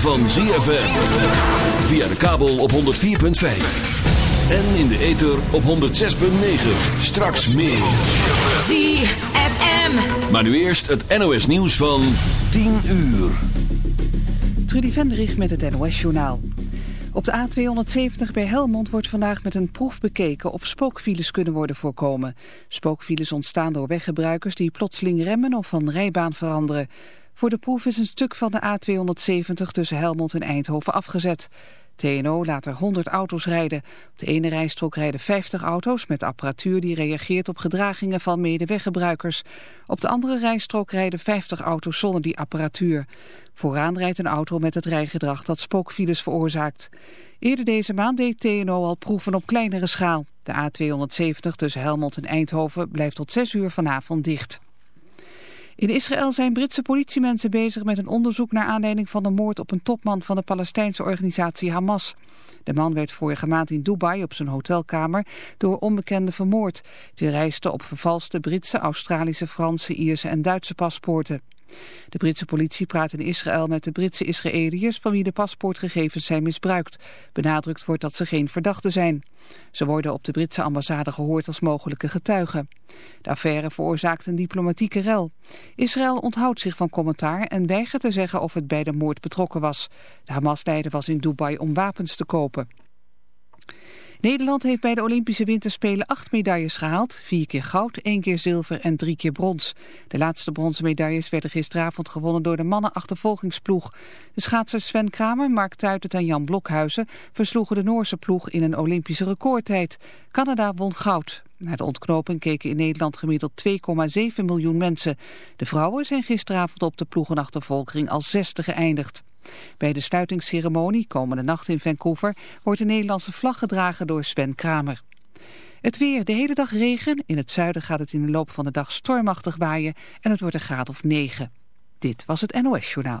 van ZFM. Via de kabel op 104.5. En in de ether op 106.9. Straks meer. ZFM. Maar nu eerst het NOS nieuws van 10 uur. Trudy Vendrich met het NOS-journaal. Op de A270 bij Helmond wordt vandaag met een proef bekeken of spookfiles kunnen worden voorkomen. Spookfiles ontstaan door weggebruikers die plotseling remmen of van rijbaan veranderen. Voor de proef is een stuk van de A270 tussen Helmond en Eindhoven afgezet. TNO laat er 100 auto's rijden. Op de ene rijstrook rijden 50 auto's met apparatuur die reageert op gedragingen van medeweggebruikers. Op de andere rijstrook rijden 50 auto's zonder die apparatuur. Vooraan rijdt een auto met het rijgedrag dat spookfiles veroorzaakt. Eerder deze maand deed TNO al proeven op kleinere schaal. De A270 tussen Helmond en Eindhoven blijft tot 6 uur vanavond dicht. In Israël zijn Britse politiemensen bezig met een onderzoek naar aanleiding van de moord op een topman van de Palestijnse organisatie Hamas. De man werd vorige maand in Dubai op zijn hotelkamer door onbekenden vermoord. Die reisde op vervalste Britse, Australische, Franse, Ierse en Duitse paspoorten. De Britse politie praat in Israël met de Britse Israëliërs van wie de paspoortgegevens zijn misbruikt. Benadrukt wordt dat ze geen verdachten zijn. Ze worden op de Britse ambassade gehoord als mogelijke getuigen. De affaire veroorzaakt een diplomatieke rel. Israël onthoudt zich van commentaar en weigert te zeggen of het bij de moord betrokken was. De Hamas-leider was in Dubai om wapens te kopen. Nederland heeft bij de Olympische Winterspelen acht medailles gehaald. Vier keer goud, één keer zilver en drie keer brons. De laatste bronzen medailles werden gisteravond gewonnen door de mannenachtervolgingsploeg. De schaatsers Sven Kramer, Mark Tuitert en Jan Blokhuizen versloegen de Noorse ploeg in een Olympische recordtijd. Canada won goud. Naar de ontknoping keken in Nederland gemiddeld 2,7 miljoen mensen. De vrouwen zijn gisteravond op de ploegenachtervolging als zesde geëindigd. Bij de sluitingsceremonie komende nacht in Vancouver wordt de Nederlandse vlag gedragen door Sven Kramer. Het weer, de hele dag regen. In het zuiden gaat het in de loop van de dag stormachtig waaien en het wordt een graad of 9. Dit was het NOS Journaal.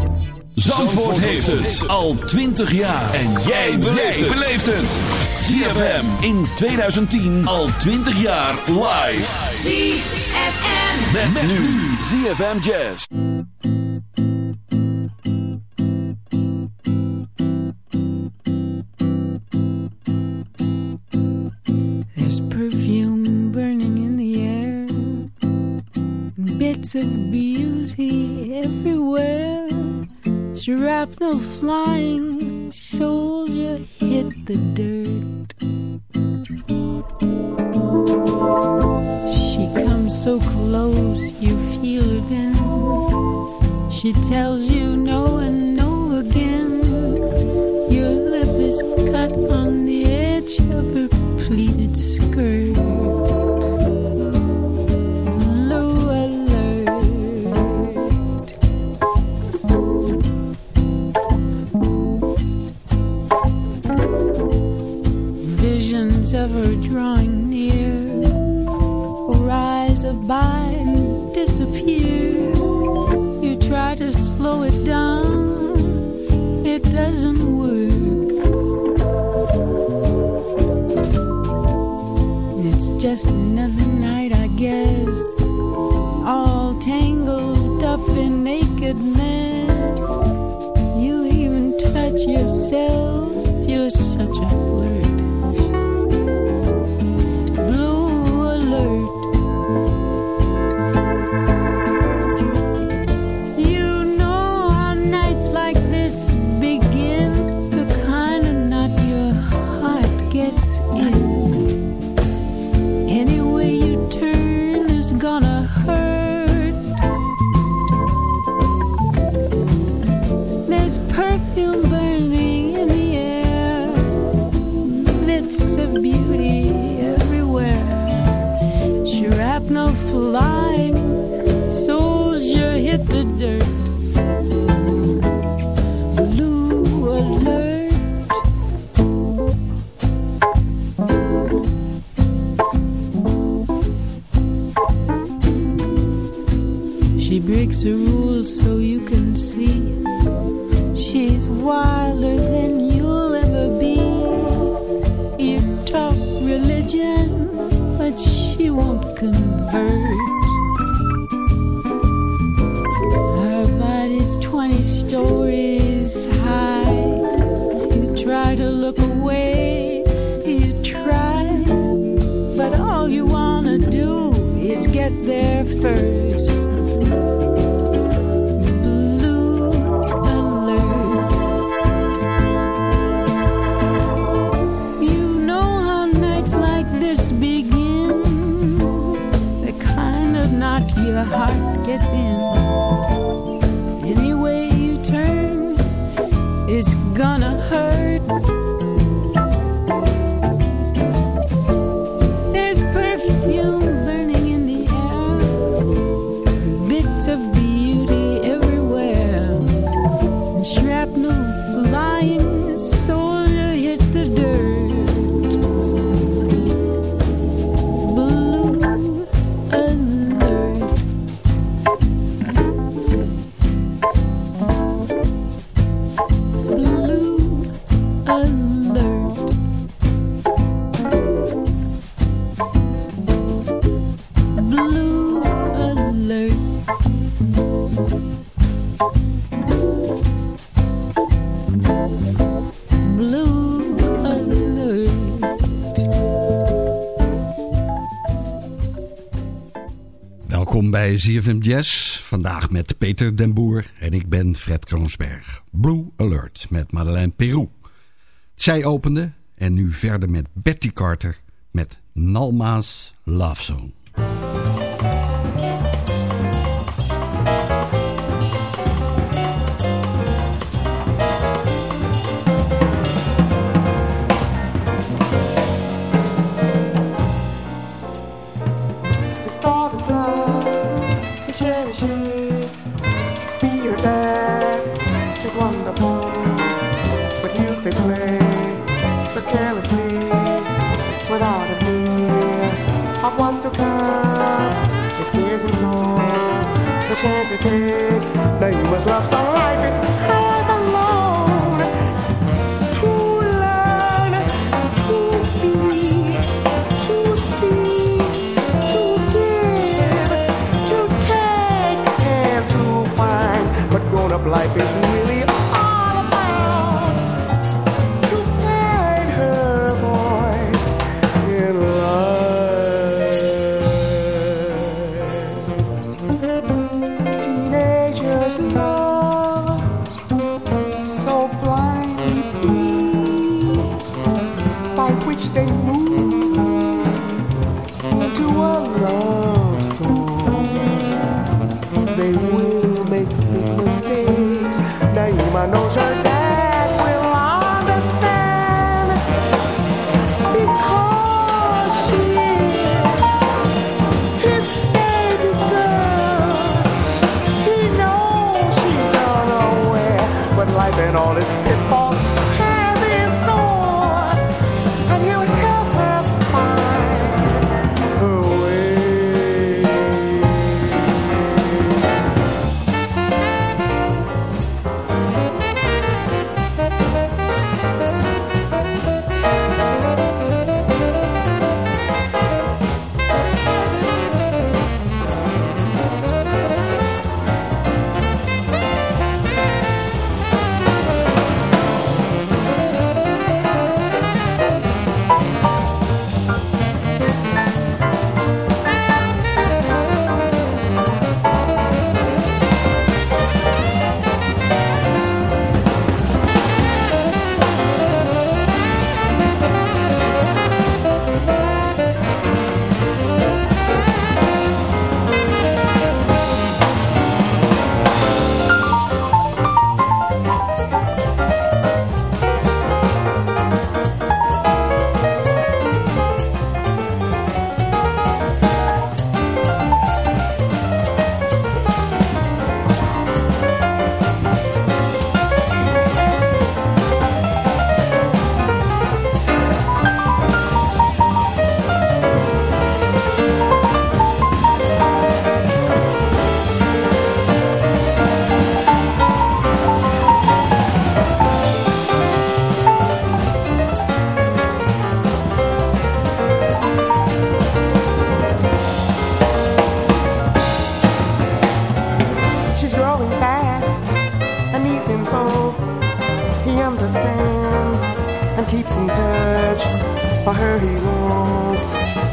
Zandvoort heeft het al 20 jaar. En jij beleeft het. ZFM in 2010 al 20 jaar live. ZFM. Met, met nu ZFM Jazz. There's perfume burning in the air, bits of beauty Shrapnel flying, soldier hit the dirt. She comes so close, you feel her then. She tells you ZFM Jazz. Vandaag met Peter den Boer en ik ben Fred Kroonsberg. Blue Alert met Madeleine Peru. Zij opende en nu verder met Betty Carter met Nalma's Love Song.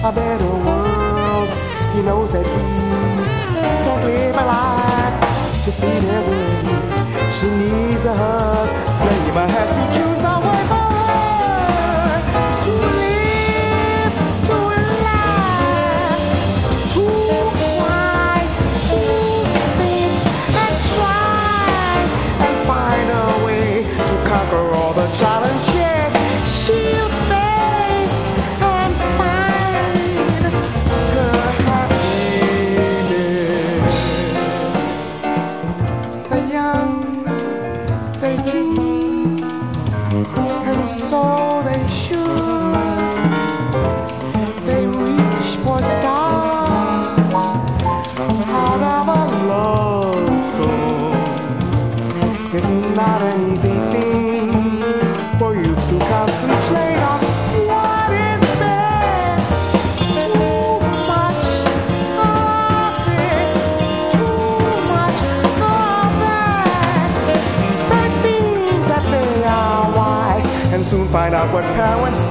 a better world. He knows that he can't live a life just be there with you. She needs a hug. Blame has to choose. not what parents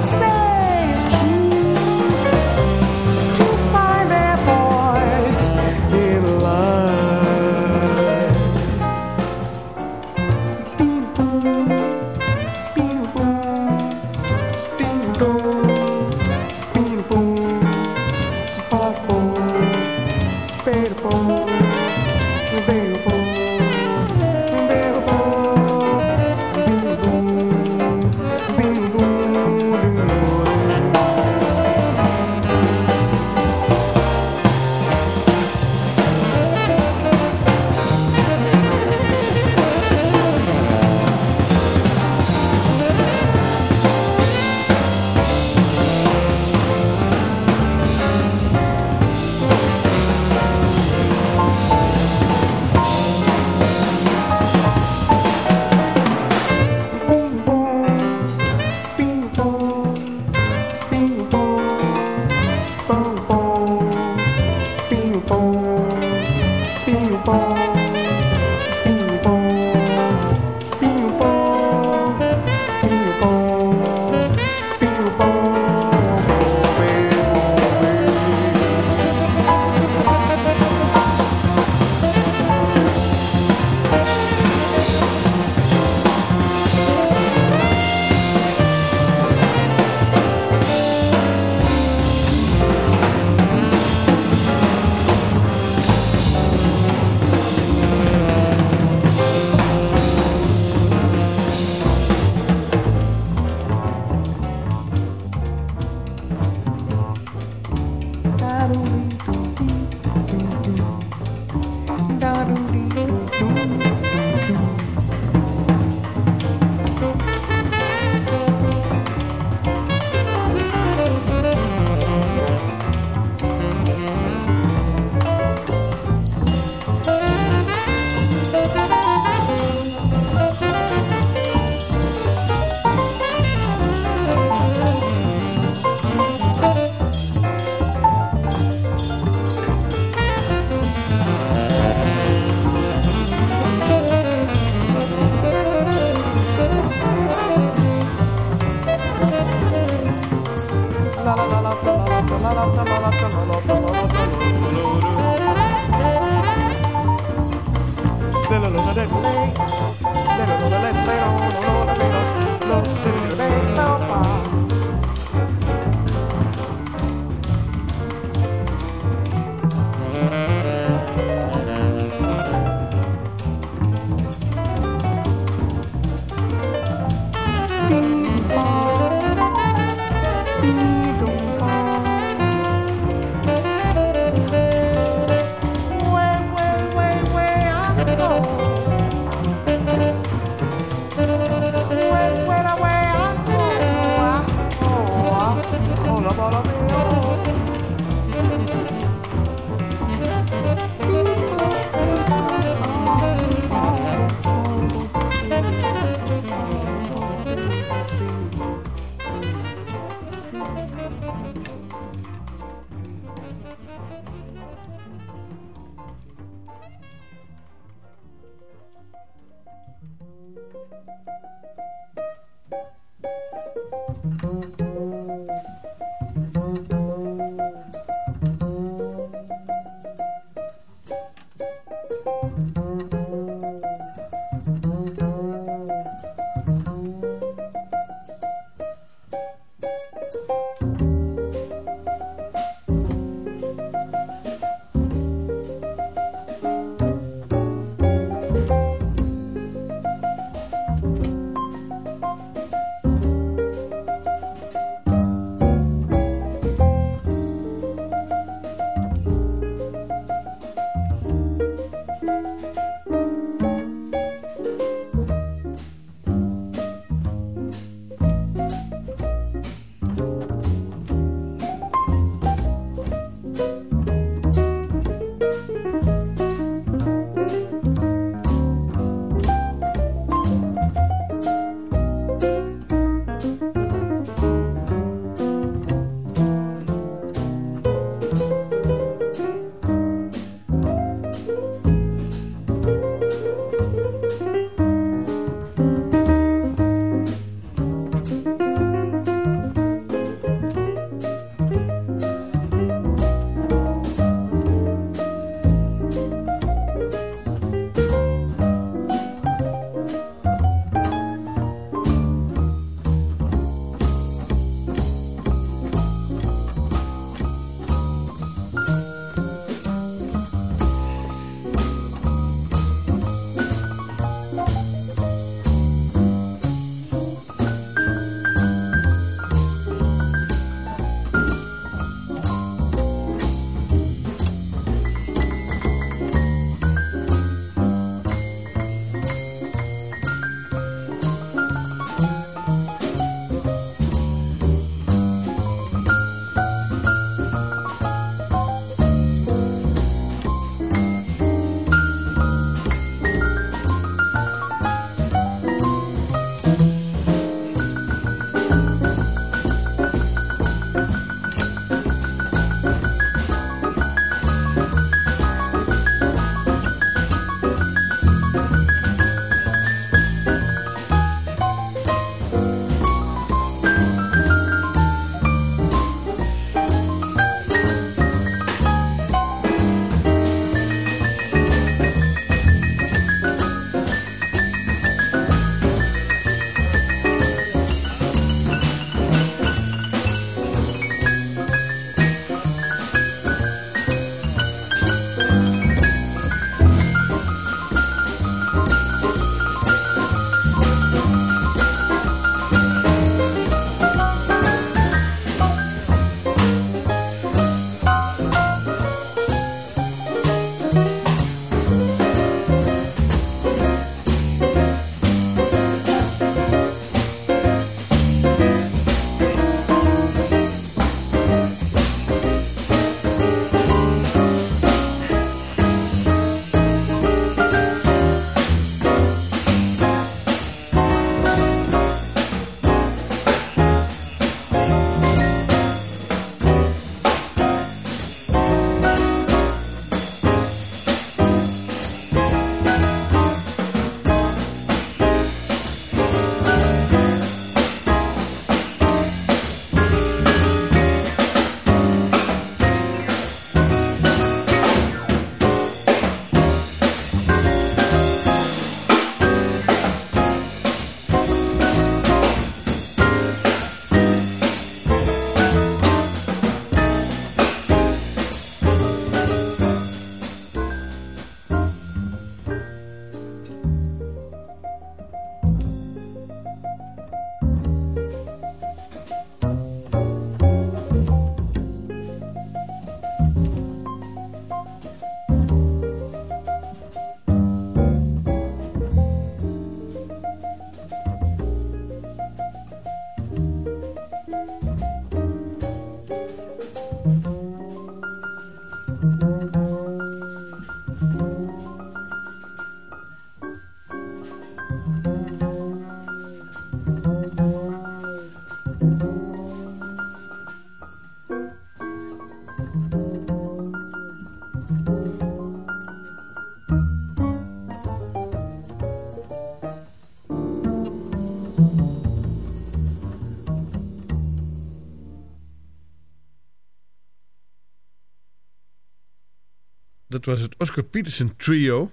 dat was het Oscar Peterson Trio.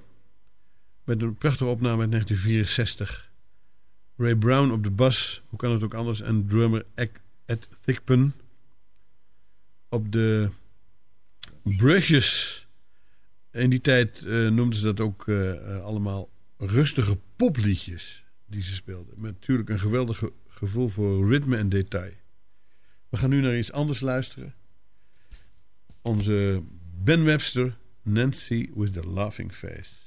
Met een prachtige opname uit 1964. Ray Brown op de bas, hoe kan het ook anders, en drummer Ed Thigpen. Op de brushes. In die tijd uh, noemden ze dat ook uh, allemaal rustige popliedjes die ze speelden. Met natuurlijk een geweldig gevoel voor ritme en detail. We gaan nu naar iets anders luisteren. Onze Ben Webster, Nancy with the Laughing Face.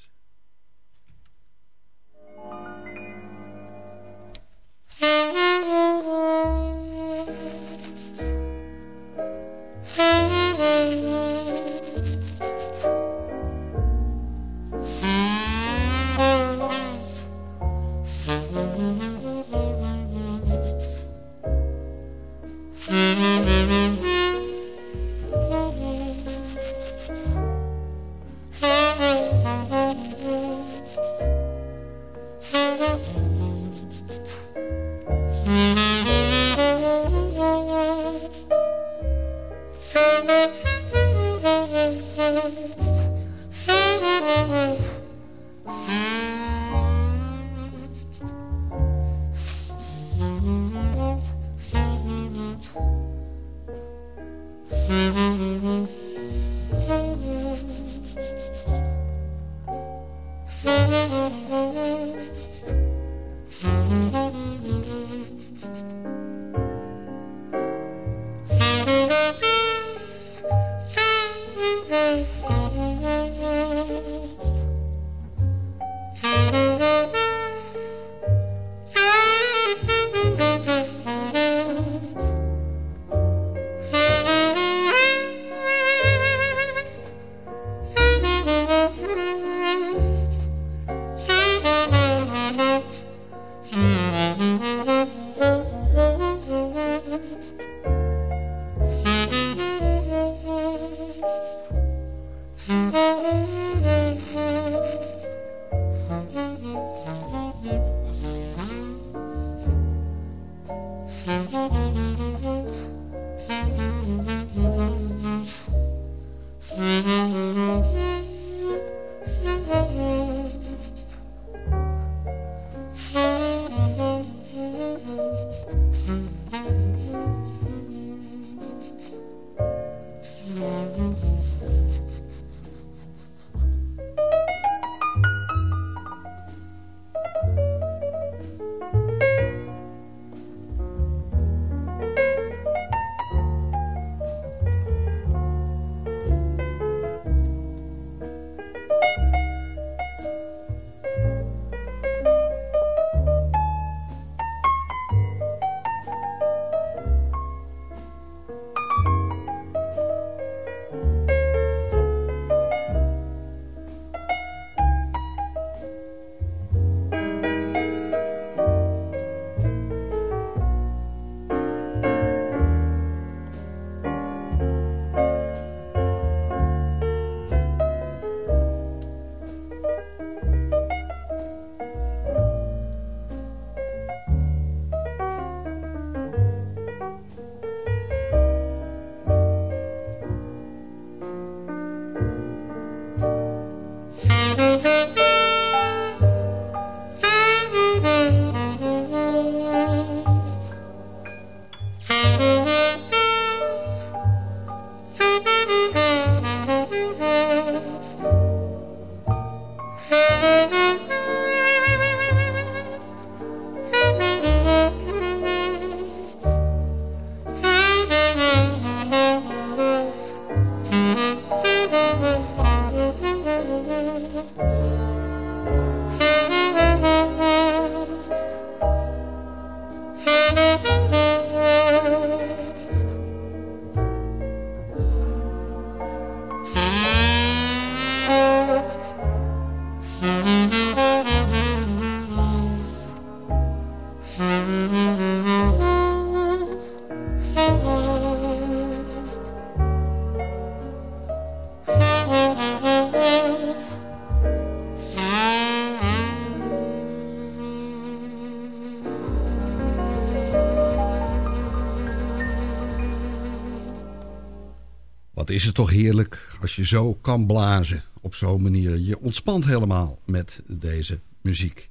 Wat is het toch heerlijk als je zo kan blazen op zo'n manier. Je ontspant helemaal met deze muziek.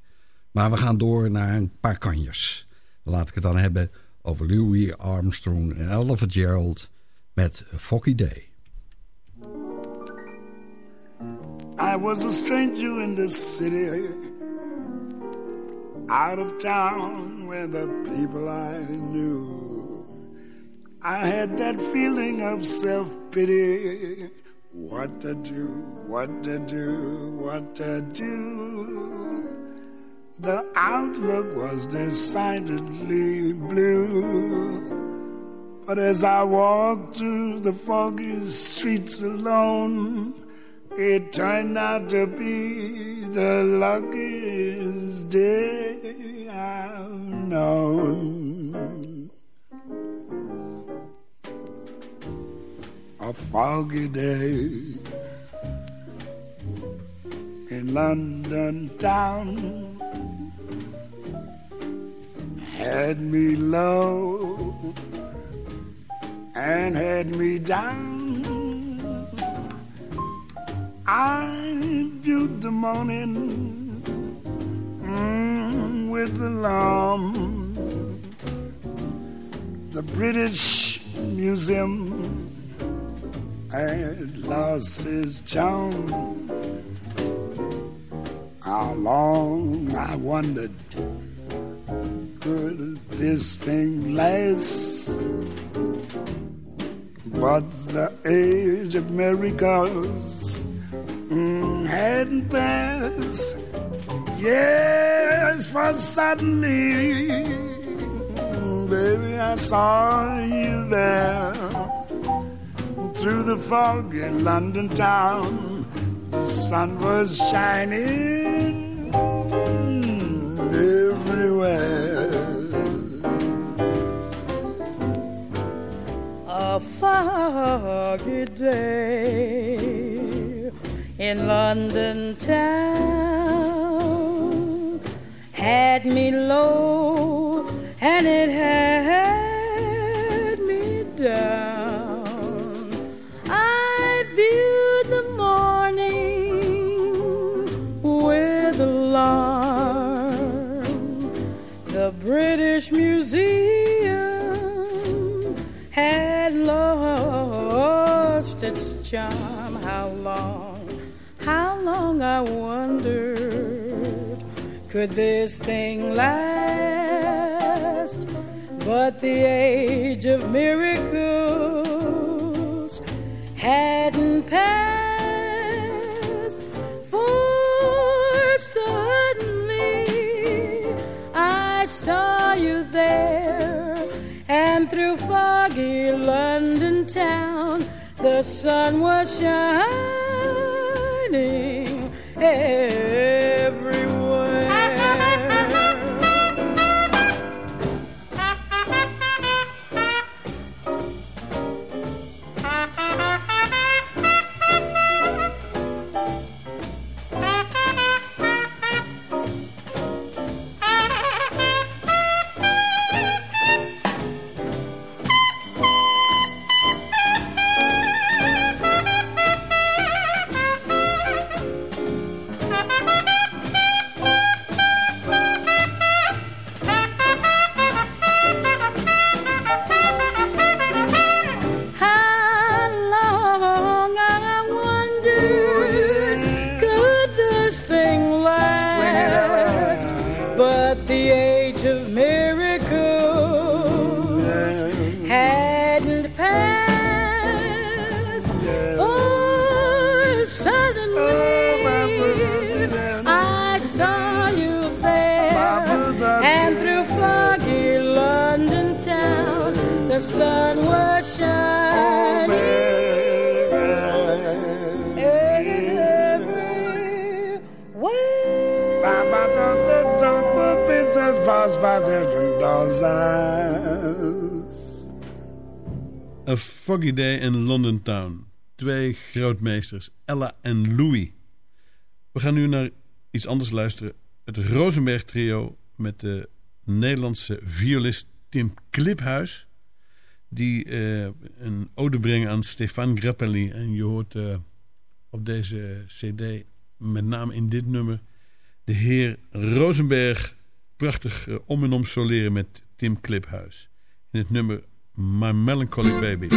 Maar we gaan door naar een paar kanjers. Laat ik het dan hebben over Louis Armstrong en Ella Fitzgerald met Foggy Day. I was a stranger in this city, out of town where the people I knew. I had that feeling of self pity. What to do, what to do, what to do. The outlook was decidedly blue. But as I walked through the foggy streets alone, it turned out to be the luckiest day I've known. A foggy day in London town had me low and had me down. I viewed the morning mm, with alarm. The British Museum had lost its charm. How long I wondered could this thing last? But the age of miracles mm, hadn't passed. Yes, for suddenly, baby, I saw you there through the fog in London town. The sun was shining everywhere. a foggy day in London town had me low and it had British Museum had lost its charm. How long, how long I wondered, could this thing last? But the age of miracles hadn't passed, there, and through foggy London town, the sun was shining everywhere. A Foggy Day in London Town. Twee grootmeesters, Ella en Louis. We gaan nu naar iets anders luisteren. Het Rosenberg trio met de Nederlandse violist Tim Kliphuis. Die eh, een ode brengen aan Stefan Grappelli. En je hoort eh, op deze cd, met name in dit nummer... de heer Rosenberg prachtig eh, om en om soleren met Tim Kliphuis. In het nummer My Melancholy Baby.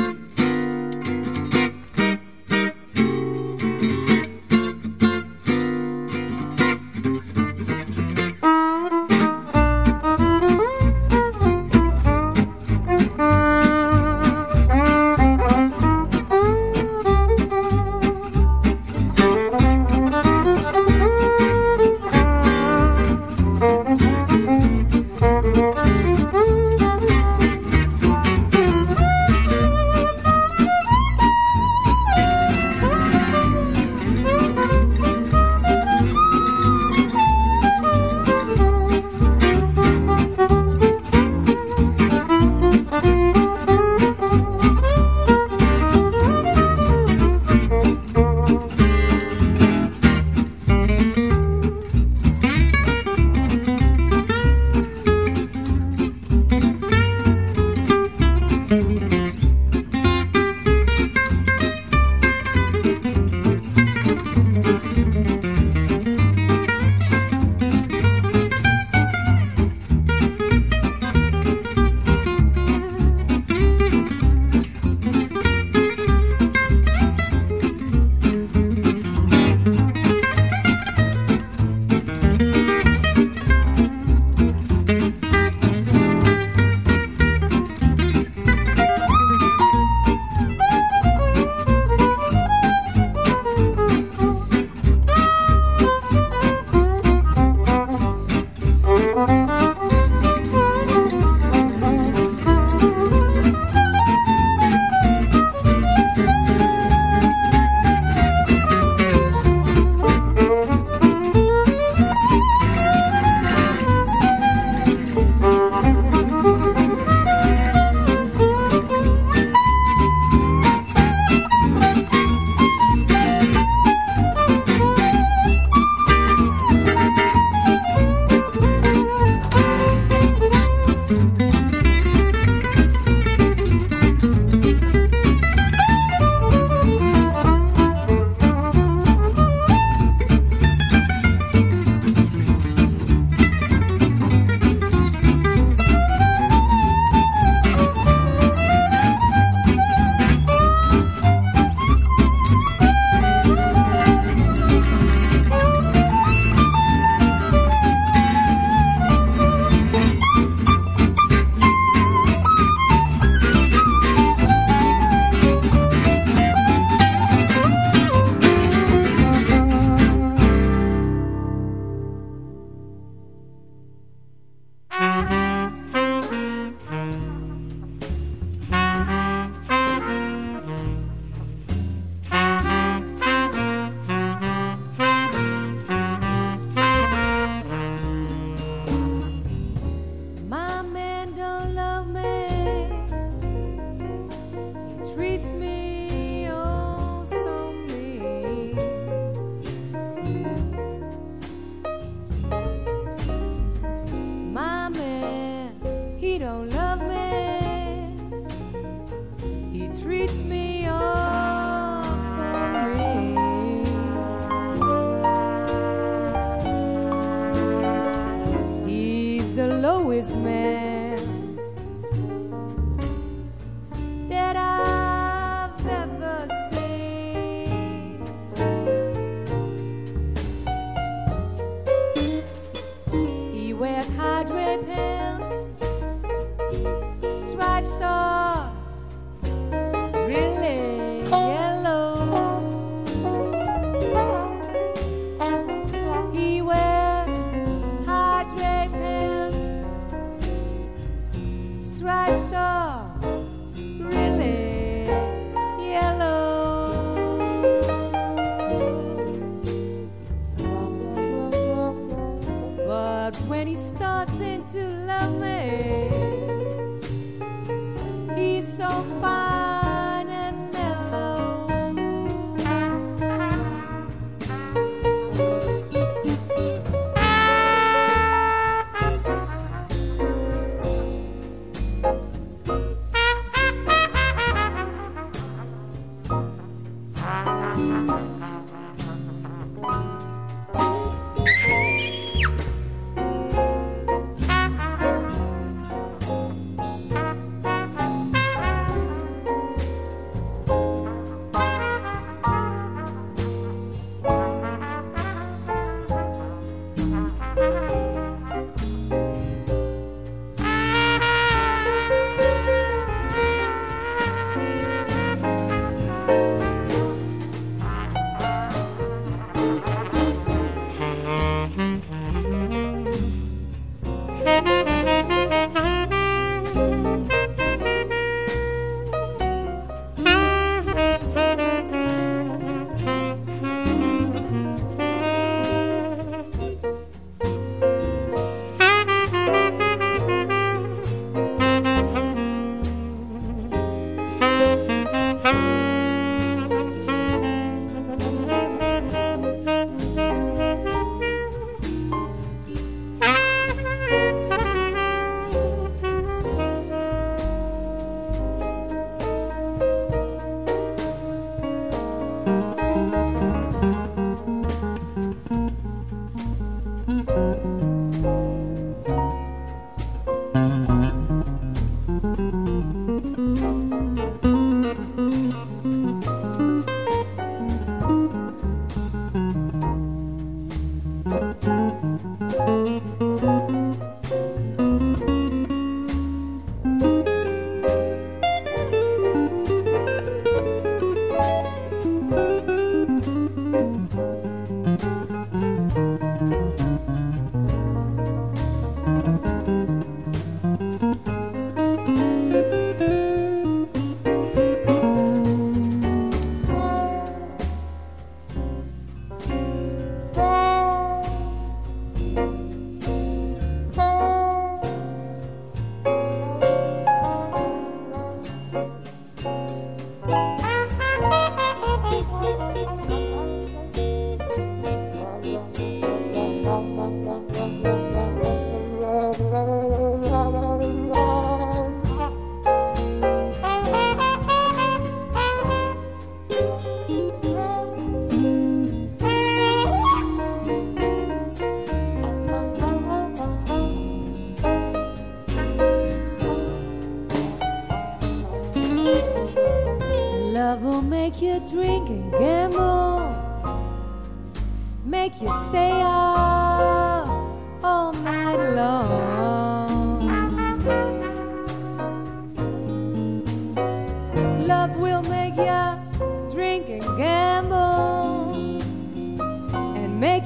Wears high stripes are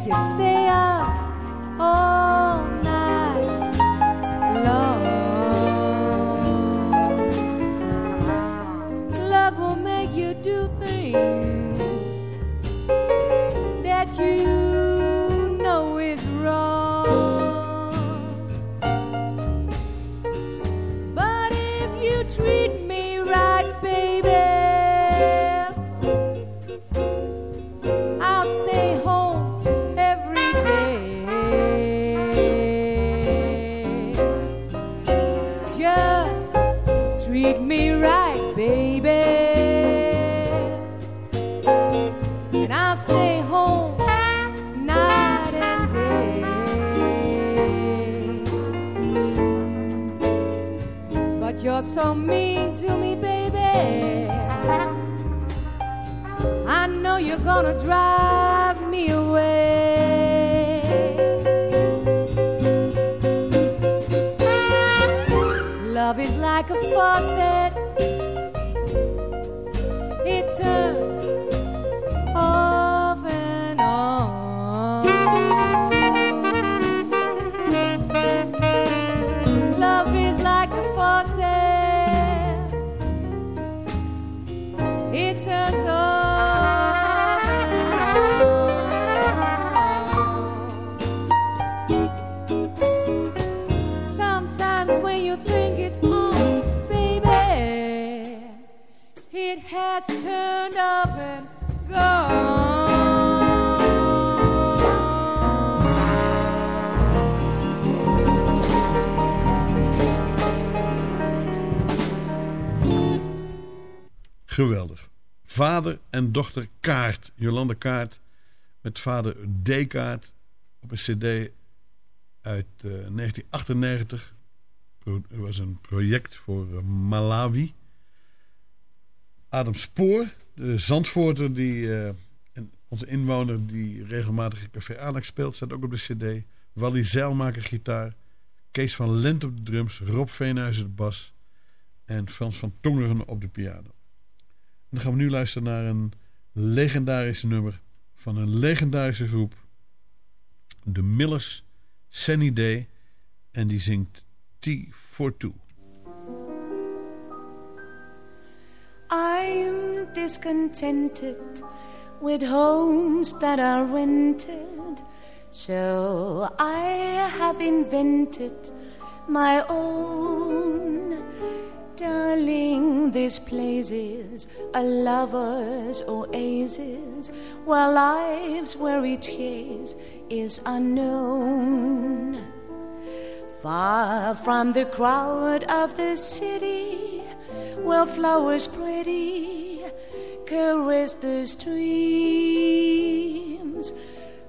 you stay up Geweldig. Vader en dochter Kaart. Jolande Kaart met vader D. Kaart op een cd uit eh, 1998. Pro- Het was een project voor eh, Malawi. Adam Spoor, de Zandvoorter, die, eh, en onze inwoner die regelmatig in Café Alex speelt, staat ook op de cd. Wally Zeilmaker gitaar. Kees van Lent op de drums. Rob Veenhuizen de bas. En Frans van Tongeren op de piano. Dan gaan we nu luisteren naar een legendarisch nummer van een legendarische groep. De Millers, Sunny Day. En die zingt T for Two. I'm discontented with homes that are rented, so I have invented my own. Darling, this place is a lover's oasis, where life's weary chase is unknown. Far from the crowd of the city, where flowers pretty caress the streams,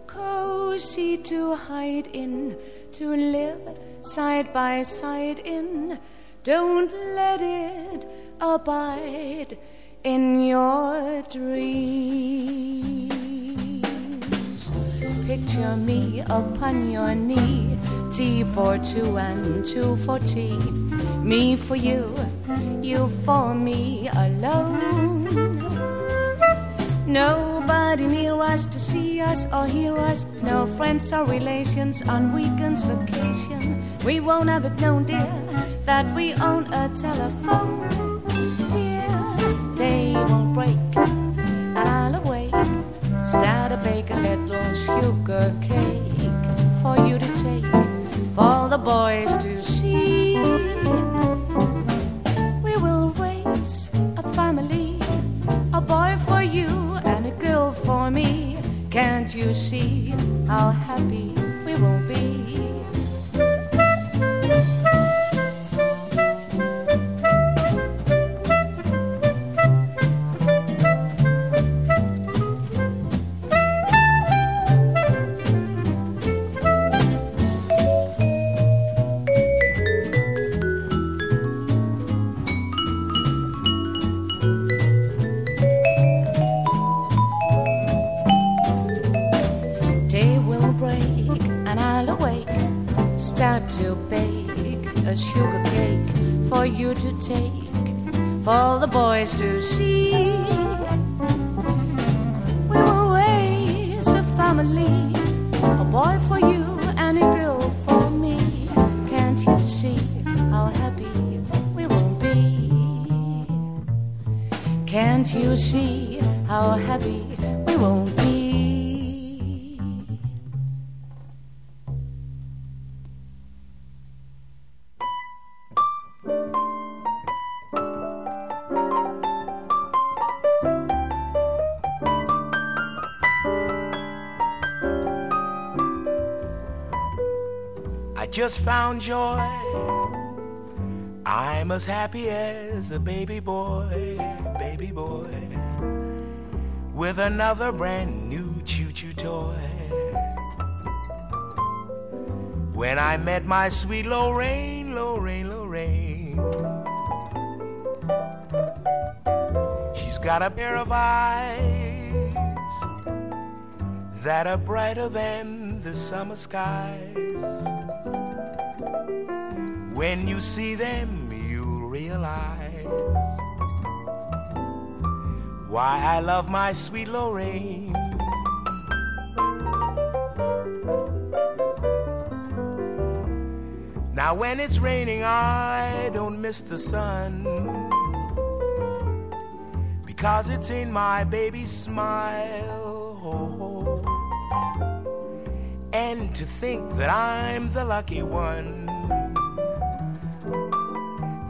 cozy to hide in, to live side by side in. Don't let it abide in your dreams. Picture me upon your knee, tea for two and two for tea. Me for you, you for me alone. Nobody near us to see us or hear us. No friends or relations on weekends vacation. We won't have it known, dear, that we own a telephone. Dear, day won't break, and I'll awake. Start to bake a little sugar cake for you to take, for the boys to see. We will raise a family, a boy for you and a girl for me. Can't you see how happy just found joy. I'm as happy as a baby boy, baby boy, with another brand new choo choo toy. When I met my sweet Lorraine, Lorraine, Lorraine, she's got a pair of eyes that are brighter than the summer skies. When you see them, you'll realize why I love my sweet Lorraine. Now, when it's raining, I don't miss the sun because it's in my baby's smile. And to think that I'm the lucky one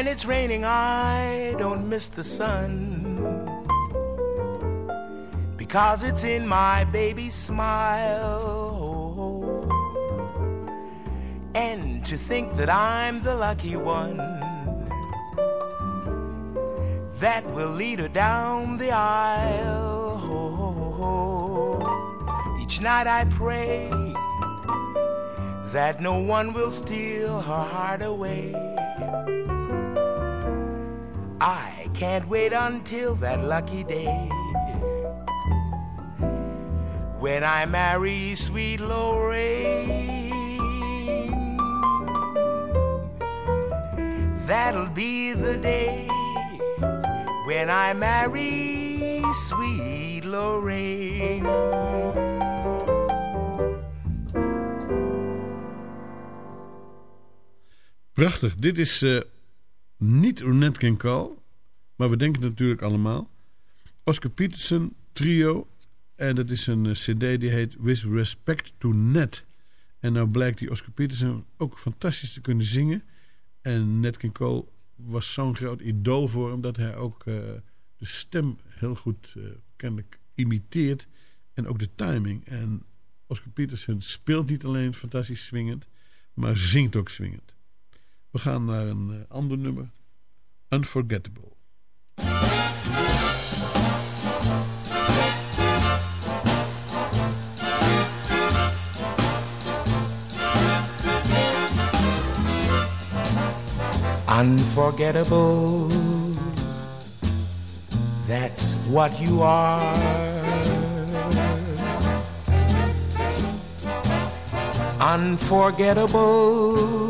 When it's raining, I don't miss the sun because it's in my baby's smile. And to think that I'm the lucky one that will lead her down the aisle. Each night I pray that no one will steal her heart away. I can't wait until that lucky day when I marry sweet Lorraine. That'll be the day when I marry sweet Lorraine. Prachtig. Dit is uh, niet King Cole, maar we denken natuurlijk allemaal. Oscar Peterson Trio. En dat is een uh, cd die heet With Respect to Nat. En nou blijkt die Oscar Peterson ook fantastisch te kunnen zingen. En Nat King Cole was zo'n groot idool voor hem... dat hij ook uh, de stem heel goed kennelijk imiteert. En ook de timing. En Oscar Peterson speelt niet alleen fantastisch swingend... maar zingt ook swingend. We gaan naar een uh, ander nummer. Unforgettable. Unforgettable. That's what you are. Unforgettable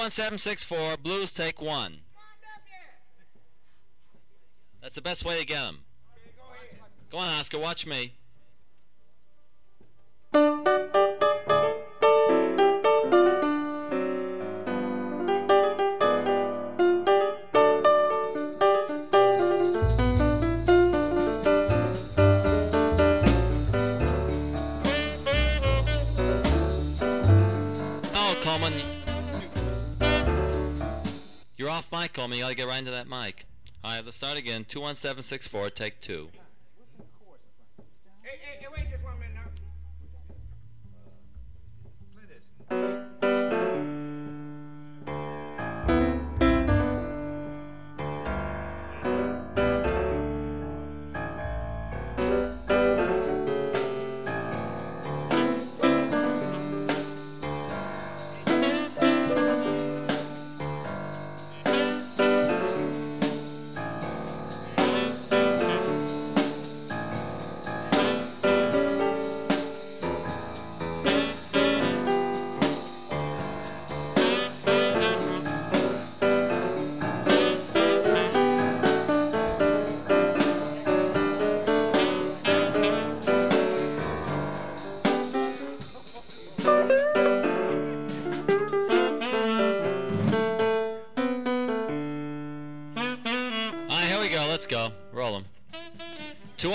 21764, Blues take one. That's the best way to get them. Go on, Oscar, watch me. Mic, Coleman. You gotta get right into that mic. Alright, let's start again. 21764, take two.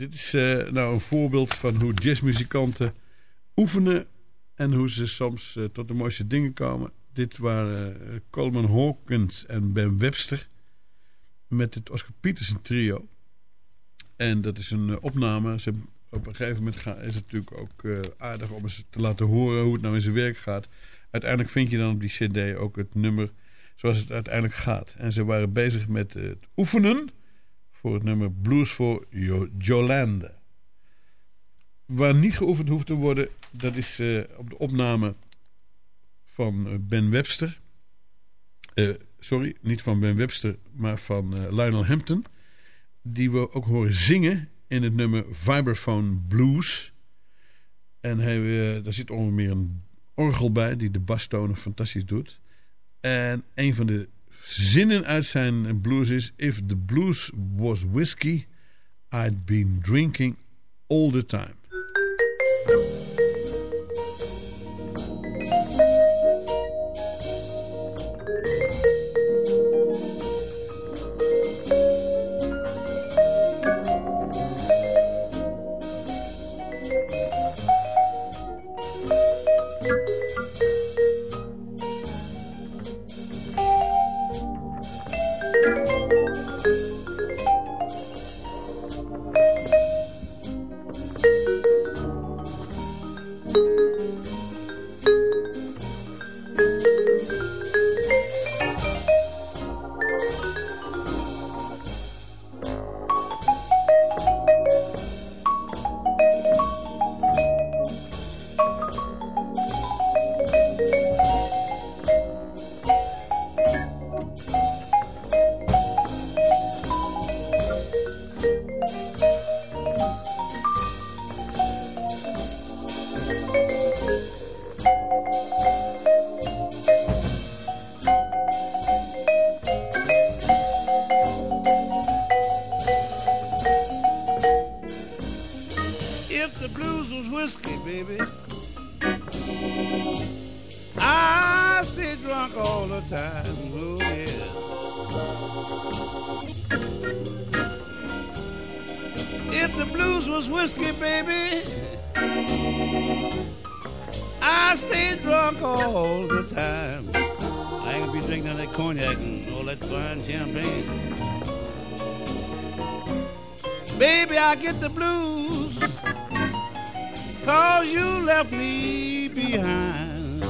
Dit is eh, nou een voorbeeld van hoe jazzmuzikanten oefenen en hoe ze soms eh, tot de mooiste dingen komen. Dit waren eh, Coleman Hawkins en Ben Webster met het Oscar Peterson trio. En dat is een opname. Ze, op een gegeven moment is het natuurlijk ook aardig om eens te laten horen hoe het nou in zijn werk gaat. Uiteindelijk vind je dan op die cd ook het nummer zoals het uiteindelijk gaat. En ze waren bezig met het oefenen voor het nummer Blues for Jo- Jolande. Waar niet geoefend hoeft te worden, dat is eh, op de opname van eh, Ben Webster. Eh, sorry, niet van Ben Webster, maar van Lionel Hampton. die we ook horen zingen in het nummer Vibraphone Blues. En daar zit onder meer een orgel bij die de bastonen fantastisch doet. En een van de zinnen uit zijn blues is... If the blues was whiskey, I'd been drinking all the time. I stay drunk all the time. I ain't gonna be drinking that cognac and all that fine champagne. Baby, I get the blues Cause you left me behind.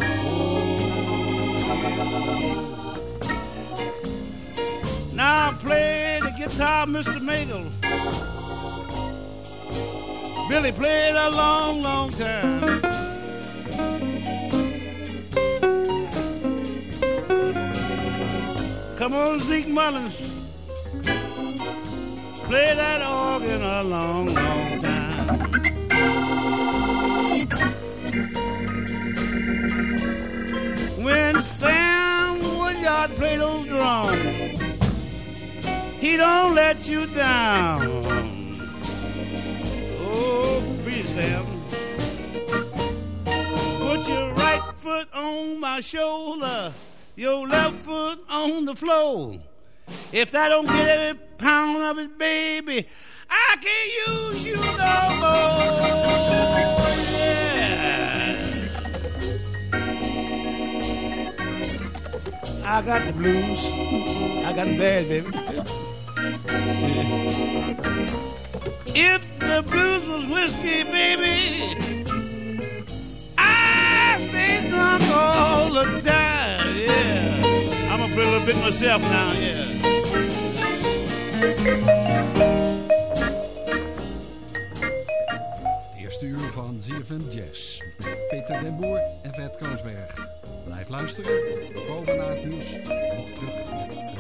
Now play the guitar, Mr. Mackel. Billy played a long, long time. Come on, Zeke Mullins. Play that organ a long, long time. When Sam Woodyard play those drums, he don't let you down. Oh, be Sam. Put your right foot on my shoulder, your left foot on the floor. If I don't get every pound of it, baby, I can't use you no more. I got the blues. I got them bad, baby. If the blues was whiskey, baby, I stay drunk all the time. Yeah. I'm a little bit myself now. Yeah. Eerste uur van ZFM Jazz met Peter Den Boer en Vet Koosberg. Blijf luisteren. Boven na naar het nieuws. Nog terug met